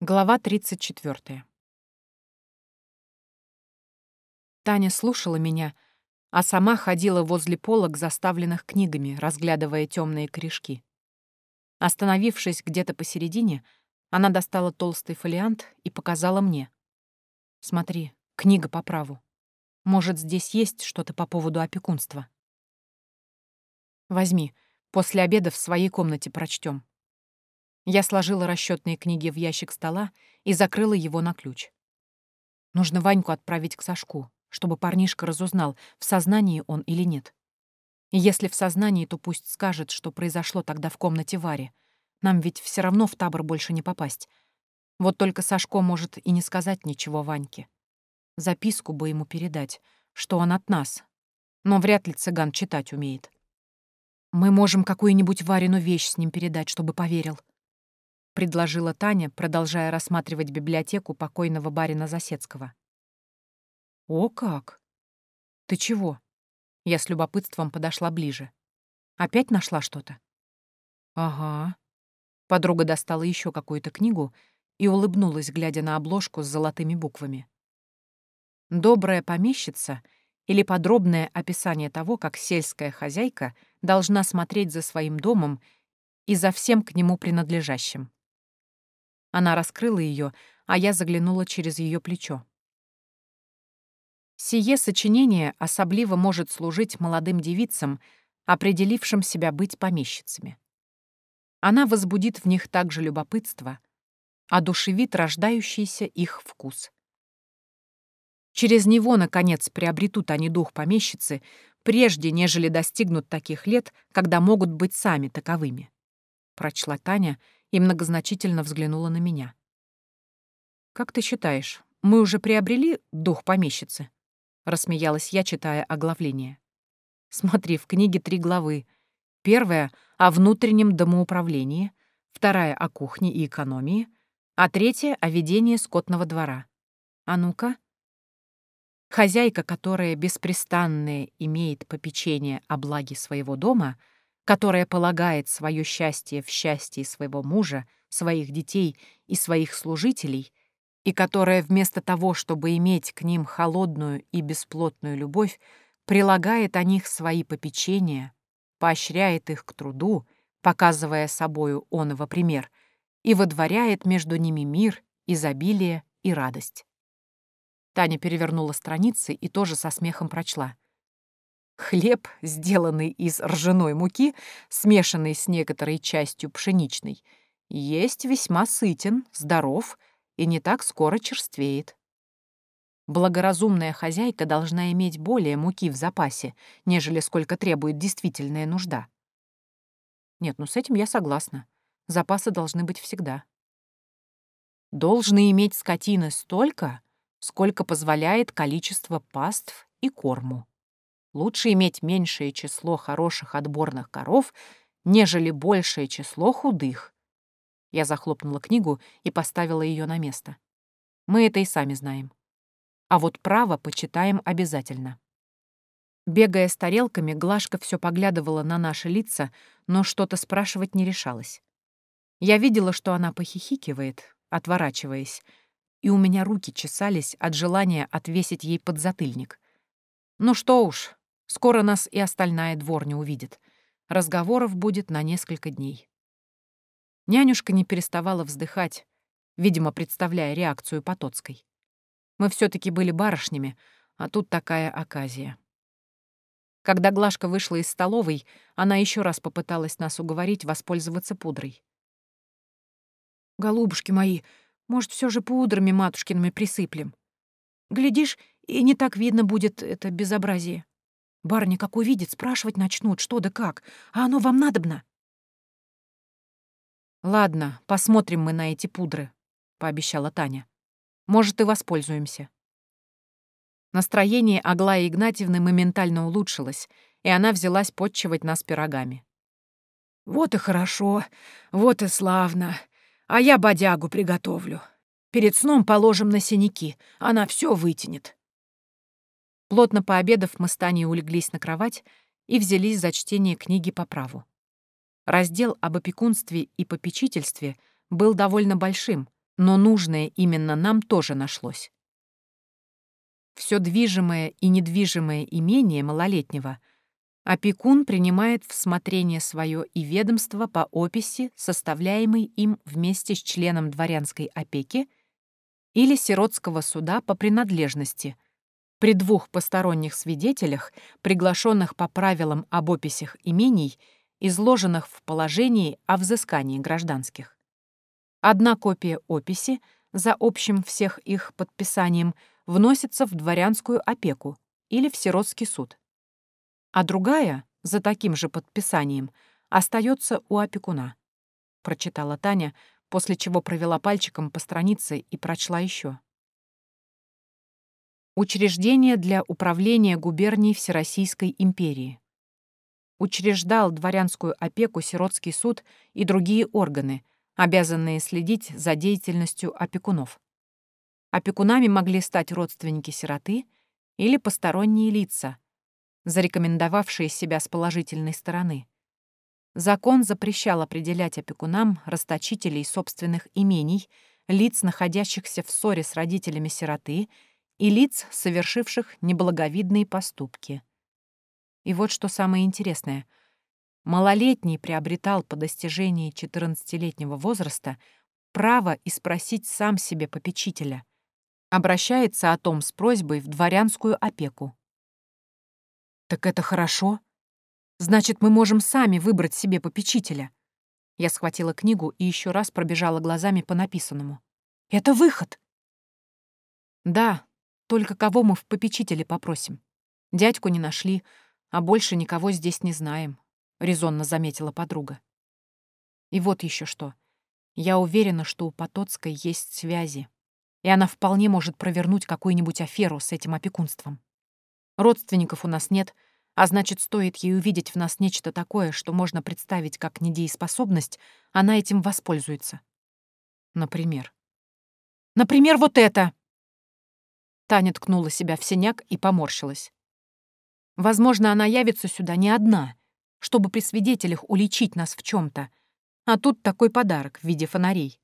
Глава 34. Таня слушала меня, а сама ходила возле полок, заставленных книгами, разглядывая темные корешки. Остановившись где-то посередине, она достала толстый фолиант и показала мне. «Смотри, книга по праву. Может, здесь есть что-то по поводу опекунства?» «Возьми, после обеда в своей комнате прочтем. Я сложила расчетные книги в ящик стола и закрыла его на ключ. Нужно Ваньку отправить к Сашку, чтобы парнишка разузнал, в сознании он или нет. И если в сознании, то пусть скажет, что произошло тогда в комнате Вари. Нам ведь все равно в табор больше не попасть. Вот только Сашко может и не сказать ничего Ваньке. Записку бы ему передать, что он от нас. Но вряд ли цыган читать умеет. Мы можем какую-нибудь Варину вещь с ним передать, чтобы поверил предложила Таня, продолжая рассматривать библиотеку покойного барина Засецкого. «О как! Ты чего?» Я с любопытством подошла ближе. «Опять нашла что-то?» «Ага». Подруга достала еще какую-то книгу и улыбнулась, глядя на обложку с золотыми буквами. «Добрая помещица» или подробное описание того, как сельская хозяйка должна смотреть за своим домом и за всем к нему принадлежащим. Она раскрыла ее, а я заглянула через ее плечо. Сие сочинение особливо может служить молодым девицам, определившим себя быть помещицами. Она возбудит в них также любопытство, одушевит рождающийся их вкус. Через него, наконец, приобретут они дух помещицы, прежде нежели достигнут таких лет, когда могут быть сами таковыми. Прочла Таня — и многозначительно взглянула на меня. «Как ты считаешь, мы уже приобрели дух помещицы?» — рассмеялась я, читая оглавление. «Смотри, в книге три главы. Первая — о внутреннем домоуправлении, вторая — о кухне и экономии, а третья — о ведении скотного двора. А ну-ка?» Хозяйка, которая беспрестанное имеет попечение о благе своего дома — которая полагает свое счастье в счастье своего мужа, своих детей и своих служителей, и которая вместо того, чтобы иметь к ним холодную и бесплотную любовь, прилагает о них свои попечения, поощряет их к труду, показывая собою оного пример, и водворяет между ними мир, изобилие и радость. Таня перевернула страницы и тоже со смехом прочла — Хлеб, сделанный из ржаной муки, смешанный с некоторой частью пшеничной, есть весьма сытен, здоров и не так скоро черствеет. Благоразумная хозяйка должна иметь более муки в запасе, нежели сколько требует действительная нужда. Нет, ну с этим я согласна. Запасы должны быть всегда. Должны иметь скотины столько, сколько позволяет количество паств и корму. Лучше иметь меньшее число хороших отборных коров, нежели большее число худых. Я захлопнула книгу и поставила ее на место. Мы это и сами знаем. А вот право почитаем обязательно. Бегая с тарелками, Глашка все поглядывала на наши лица, но что-то спрашивать не решалась. Я видела, что она похихикивает, отворачиваясь, и у меня руки чесались от желания отвесить ей подзатыльник. Ну что уж, Скоро нас и остальная дворня увидит. Разговоров будет на несколько дней. Нянюшка не переставала вздыхать, видимо, представляя реакцию Потоцкой. Мы все таки были барышнями, а тут такая оказия. Когда Глашка вышла из столовой, она еще раз попыталась нас уговорить воспользоваться пудрой. «Голубушки мои, может, все же пудрами матушкиными присыплем? Глядишь, и не так видно будет это безобразие». Барни, как увидит, спрашивать начнут, что да как. А оно вам надобно?» «Ладно, посмотрим мы на эти пудры», — пообещала Таня. «Может, и воспользуемся». Настроение Аглаи Игнатьевны моментально улучшилось, и она взялась подчивать нас пирогами. «Вот и хорошо, вот и славно. А я бодягу приготовлю. Перед сном положим на синяки, она все вытянет». Плотно пообедав, мы с Таней улеглись на кровать и взялись за чтение книги по праву. Раздел об опекунстве и попечительстве был довольно большим, Но нужное именно нам тоже нашлось. Все движимое и недвижимое имение малолетнего опекун принимает в смотрение свое и ведомство по описи, составляемой им вместе с членом дворянской опеки или сиротского суда по принадлежности, при двух посторонних свидетелях, приглашенных по правилам об описях имений, изложенных в положении о взыскании гражданских. Одна копия описи за общим всех их подписанием вносится в дворянскую опеку или в сиротский суд а другая, за таким же подписанием, остается у опекуна. Прочитала Таня, после чего провела пальчиком по странице и прочла еще. Учреждение для управления губернией Всероссийской империи. Учреждал дворянскую опеку сиротский суд и другие органы, обязанные следить за деятельностью опекунов. Опекунами могли стать родственники сироты или посторонние лица, зарекомендовавшие себя с положительной стороны. Закон запрещал определять опекунам расточителей собственных имений, лиц, находящихся в ссоре с родителями сироты, и лиц, совершивших неблаговидные поступки. И вот что самое интересное. Малолетний приобретал по достижении 14-летнего возраста право и спросить сам себе попечителя. Обращается о том с просьбой в дворянскую опеку. «Так это хорошо. Значит, мы можем сами выбрать себе попечителя». Я схватила книгу и еще раз пробежала глазами по написанному. «Это выход!» «Да, только кого мы в попечителе попросим? Дядьку не нашли, а больше никого здесь не знаем», — резонно заметила подруга. «И вот еще что. Я уверена, что у Потоцкой есть связи, и она вполне может провернуть какую-нибудь аферу с этим опекунством. Родственников у нас нет, а значит, стоит ей увидеть в нас нечто такое, что можно представить как недееспособность, она этим воспользуется. Например. Например, вот это! Таня ткнула себя в синяк и поморщилась. Возможно, она явится сюда не одна, чтобы при свидетелях уличить нас в чем то а тут такой подарок в виде фонарей.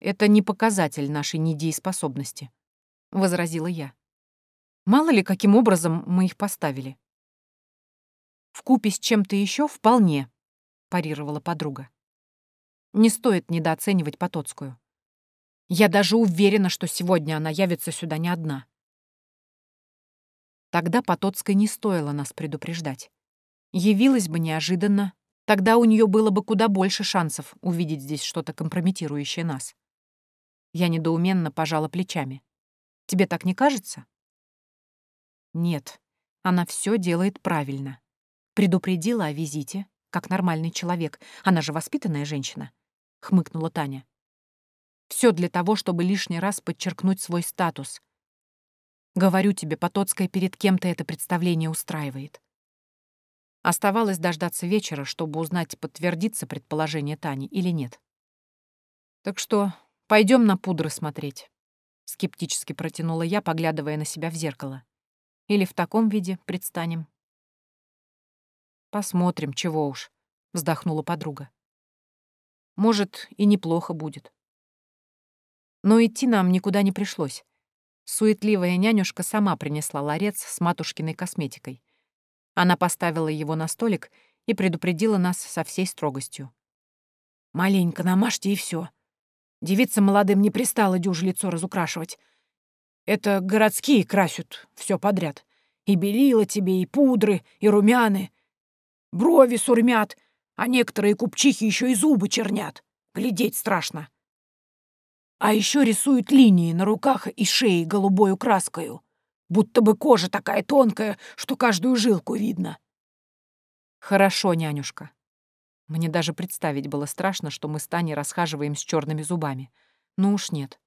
«Это не показатель нашей недееспособности», — возразила я. Мало ли, каким образом мы их поставили. В купе с чем-то еще вполне, парировала подруга. Не стоит недооценивать Потоцкую. Я даже уверена, что сегодня она явится сюда не одна. Тогда Потоцкой не стоило нас предупреждать. Явилась бы неожиданно, тогда у нее было бы куда больше шансов увидеть здесь что-то компрометирующее нас. Я недоуменно пожала плечами. Тебе так не кажется? Нет, она все делает правильно. Предупредила о визите, как нормальный человек. Она же воспитанная женщина, — хмыкнула Таня. Все для того, чтобы лишний раз подчеркнуть свой статус. Говорю тебе, Потоцкая перед кем-то это представление устраивает. Оставалось дождаться вечера, чтобы узнать, подтвердится предположение Тани или нет. Так что пойдем на пудры смотреть. Скептически протянула я, поглядывая на себя в зеркало. Или в таком виде предстанем? Посмотрим, чего уж, вздохнула подруга. Может, и неплохо будет. Но идти нам никуда не пришлось. Суетливая нянюшка сама принесла ларец с матушкиной косметикой. Она поставила его на столик и предупредила нас со всей строгостью. «Маленько намажьте и все. Девица молодым не пристала дюже лицо разукрашивать. Это городские красят все подряд. И белила тебе, и пудры, и румяны. Брови сурмят, а некоторые купчихи еще и зубы чернят. Глядеть страшно. А еще рисуют линии на руках и шее голубою краскою, будто бы кожа такая тонкая, что каждую жилку видно. Хорошо, нянюшка. Мне даже представить было страшно, что мы с Таней расхаживаем с черными зубами. Ну уж нет.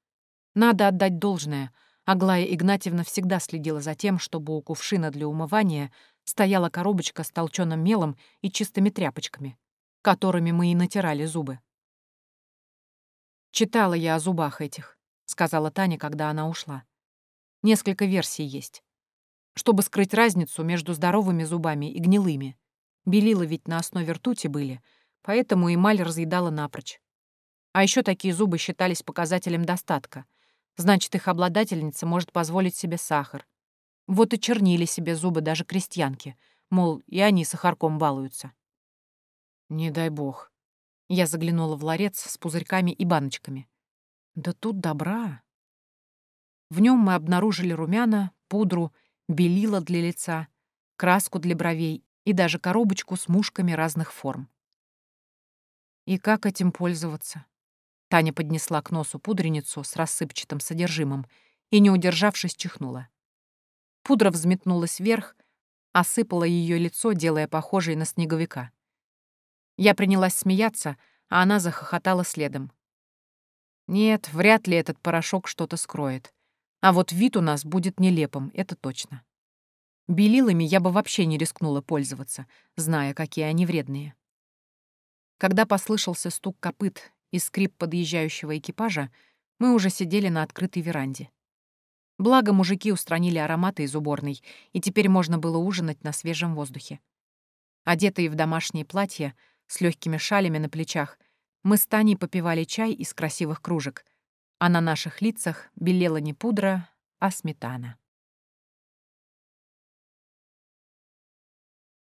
Надо отдать должное — Аглая Игнатьевна всегда следила за тем, чтобы у кувшина для умывания стояла коробочка с толченым мелом и чистыми тряпочками, которыми мы и натирали зубы. «Читала я о зубах этих», — сказала Таня, когда она ушла. «Несколько версий есть. Чтобы скрыть разницу между здоровыми зубами и гнилыми. Белила ведь на основе ртути были, поэтому эмаль разъедала напрочь. А еще такие зубы считались показателем достатка. Значит, их обладательница может позволить себе сахар. Вот и чернили себе зубы даже крестьянки, мол, и они сахарком балуются. Не дай бог. Я заглянула в ларец с пузырьками и баночками. Да тут добра. В нем мы обнаружили румяна, пудру, белила для лица, краску для бровей и даже коробочку с мушками разных форм. И как этим пользоваться? Таня поднесла к носу пудреницу с рассыпчатым содержимым и, не удержавшись, чихнула. Пудра взметнулась вверх, осыпала ее лицо, делая похожей на снеговика. Я принялась смеяться, а она захохотала следом. Нет, вряд ли этот порошок что-то скроет. А вот вид у нас будет нелепым, это точно. Белилами я бы вообще не рискнула пользоваться, зная, какие они вредные. Когда послышался стук копыт и скрип подъезжающего экипажа, мы уже сидели на открытой веранде. Благо, мужики устранили ароматы из уборной, и теперь можно было ужинать на свежем воздухе. Одетые в домашние платья, с легкими шалями на плечах, мы с Таней попивали чай из красивых кружек, а на наших лицах белела не пудра, а сметана.